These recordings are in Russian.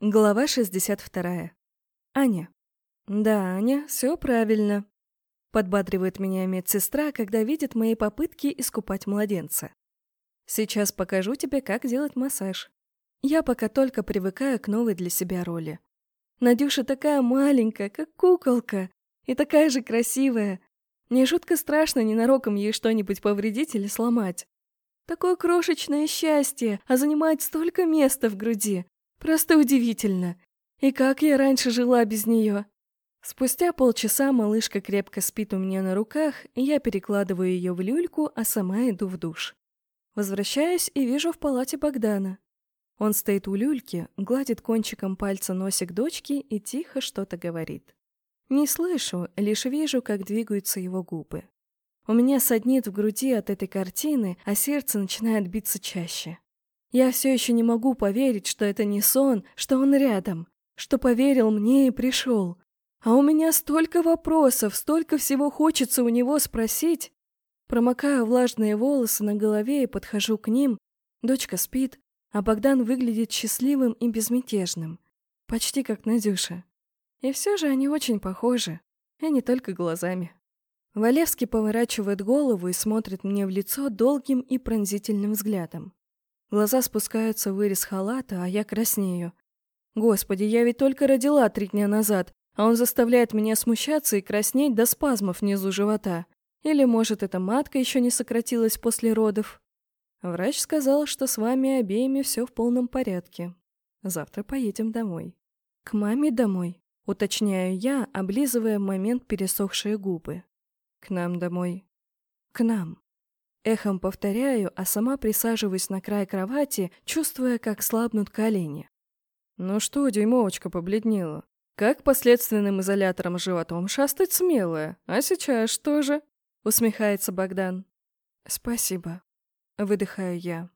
Глава 62. Аня. «Да, Аня, все правильно», — подбадривает меня медсестра, когда видит мои попытки искупать младенца. «Сейчас покажу тебе, как делать массаж. Я пока только привыкаю к новой для себя роли. Надюша такая маленькая, как куколка, и такая же красивая. Мне жутко страшно ненароком ей что-нибудь повредить или сломать. Такое крошечное счастье, а занимает столько места в груди. Просто удивительно. И как я раньше жила без нее? Спустя полчаса малышка крепко спит у меня на руках, и я перекладываю ее в люльку, а сама иду в душ. Возвращаюсь и вижу в палате Богдана. Он стоит у люльки, гладит кончиком пальца носик дочки и тихо что-то говорит. Не слышу, лишь вижу, как двигаются его губы. У меня саднит в груди от этой картины, а сердце начинает биться чаще. Я все еще не могу поверить, что это не сон, что он рядом, что поверил мне и пришел. А у меня столько вопросов, столько всего хочется у него спросить. Промокаю влажные волосы на голове и подхожу к ним. Дочка спит, а Богдан выглядит счастливым и безмятежным. Почти как Надюша. И все же они очень похожи, и не только глазами. Валевский поворачивает голову и смотрит мне в лицо долгим и пронзительным взглядом. Глаза спускаются в вырез халата, а я краснею. Господи, я ведь только родила три дня назад, а он заставляет меня смущаться и краснеть до спазмов внизу живота. Или, может, эта матка еще не сократилась после родов? Врач сказал, что с вами обеими все в полном порядке. Завтра поедем домой. К маме домой, уточняю я, облизывая в момент пересохшие губы. К нам домой. К нам. Эхом повторяю, а сама присаживаюсь на край кровати, чувствуя, как слабнут колени. «Ну что, дюймовочка побледнела? Как последственным изолятором животом шастать смелая? А сейчас что же?» Усмехается Богдан. «Спасибо», — выдыхаю я.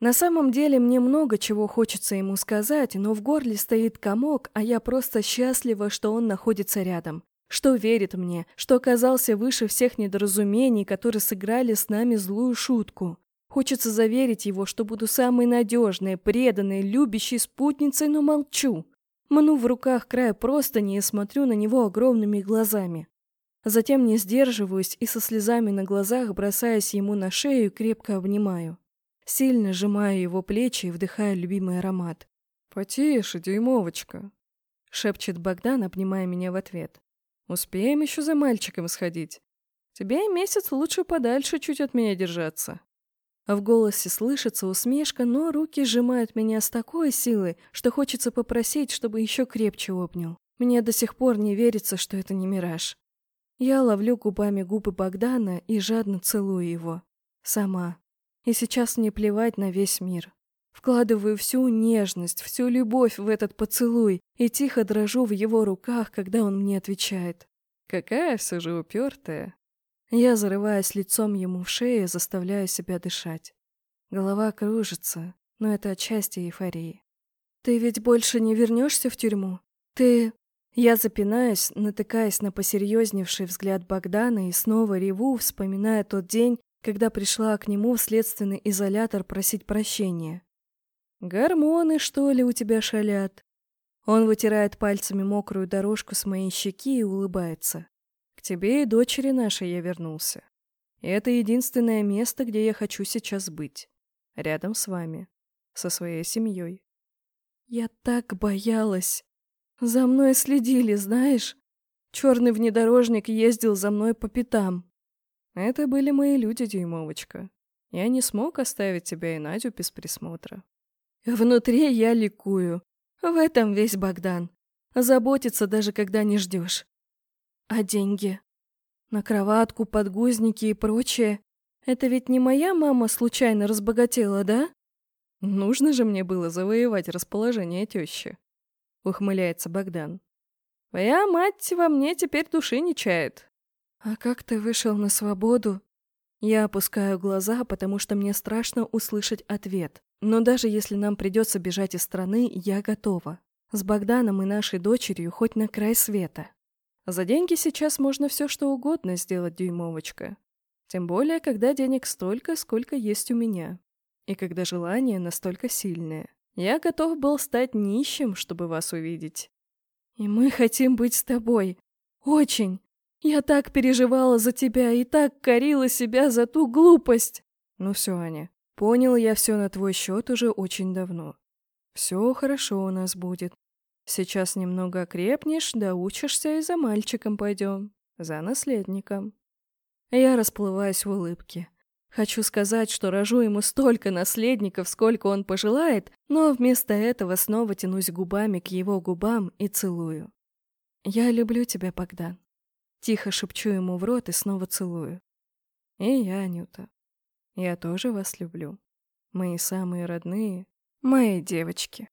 На самом деле мне много чего хочется ему сказать, но в горле стоит комок, а я просто счастлива, что он находится рядом что верит мне, что оказался выше всех недоразумений, которые сыграли с нами злую шутку. Хочется заверить его, что буду самой надежной, преданной, любящей спутницей, но молчу. Ману в руках край простыни и смотрю на него огромными глазами. Затем не сдерживаюсь и со слезами на глазах бросаясь ему на шею крепко обнимаю. Сильно сжимаю его плечи и вдыхаю любимый аромат. «Потише, дюймовочка», — шепчет Богдан, обнимая меня в ответ. Успеем еще за мальчиком сходить. Тебе и месяц лучше подальше чуть от меня держаться. А в голосе слышится усмешка, но руки сжимают меня с такой силой, что хочется попросить, чтобы еще крепче обнял. Мне до сих пор не верится, что это не мираж. Я ловлю губами губы Богдана и жадно целую его. Сама. И сейчас мне плевать на весь мир. Вкладываю всю нежность, всю любовь в этот поцелуй и тихо дрожу в его руках, когда он мне отвечает. «Какая все же упертая!» Я зарываюсь лицом ему в шею, заставляю себя дышать. Голова кружится, но это отчасти эйфории. «Ты ведь больше не вернешься в тюрьму? Ты...» Я запинаюсь, натыкаясь на посерьезневший взгляд Богдана и снова реву, вспоминая тот день, когда пришла к нему в следственный изолятор просить прощения. «Гормоны, что ли, у тебя шалят?» Он вытирает пальцами мокрую дорожку с моей щеки и улыбается. «К тебе и дочери нашей я вернулся. Это единственное место, где я хочу сейчас быть. Рядом с вами. Со своей семьей». «Я так боялась. За мной следили, знаешь? Черный внедорожник ездил за мной по пятам». «Это были мои люди, Дюймовочка. Я не смог оставить тебя и Надю без присмотра. Внутри я ликую. В этом весь Богдан. Заботится даже когда не ждешь. А деньги? На кроватку, подгузники и прочее. Это ведь не моя мама случайно разбогатела, да? Нужно же мне было завоевать расположение тещи. Ухмыляется Богдан. Твоя мать во мне теперь души не чает. А как ты вышел на свободу? Я опускаю глаза, потому что мне страшно услышать ответ. Но даже если нам придется бежать из страны, я готова. С Богданом и нашей дочерью хоть на край света. За деньги сейчас можно все что угодно сделать, дюймовочка. Тем более, когда денег столько, сколько есть у меня. И когда желание настолько сильное. Я готов был стать нищим, чтобы вас увидеть. И мы хотим быть с тобой. Очень. Я так переживала за тебя и так корила себя за ту глупость. Ну все, Аня, понял я все на твой счет уже очень давно. Все хорошо у нас будет. Сейчас немного окрепнешь, доучишься и за мальчиком пойдем. За наследником. Я расплываюсь в улыбке. Хочу сказать, что рожу ему столько наследников, сколько он пожелает, но вместо этого снова тянусь губами к его губам и целую. «Я люблю тебя, Богдан». Тихо шепчу ему в рот и снова целую. «И я, Анюта. Я тоже вас люблю. Мои самые родные, мои девочки».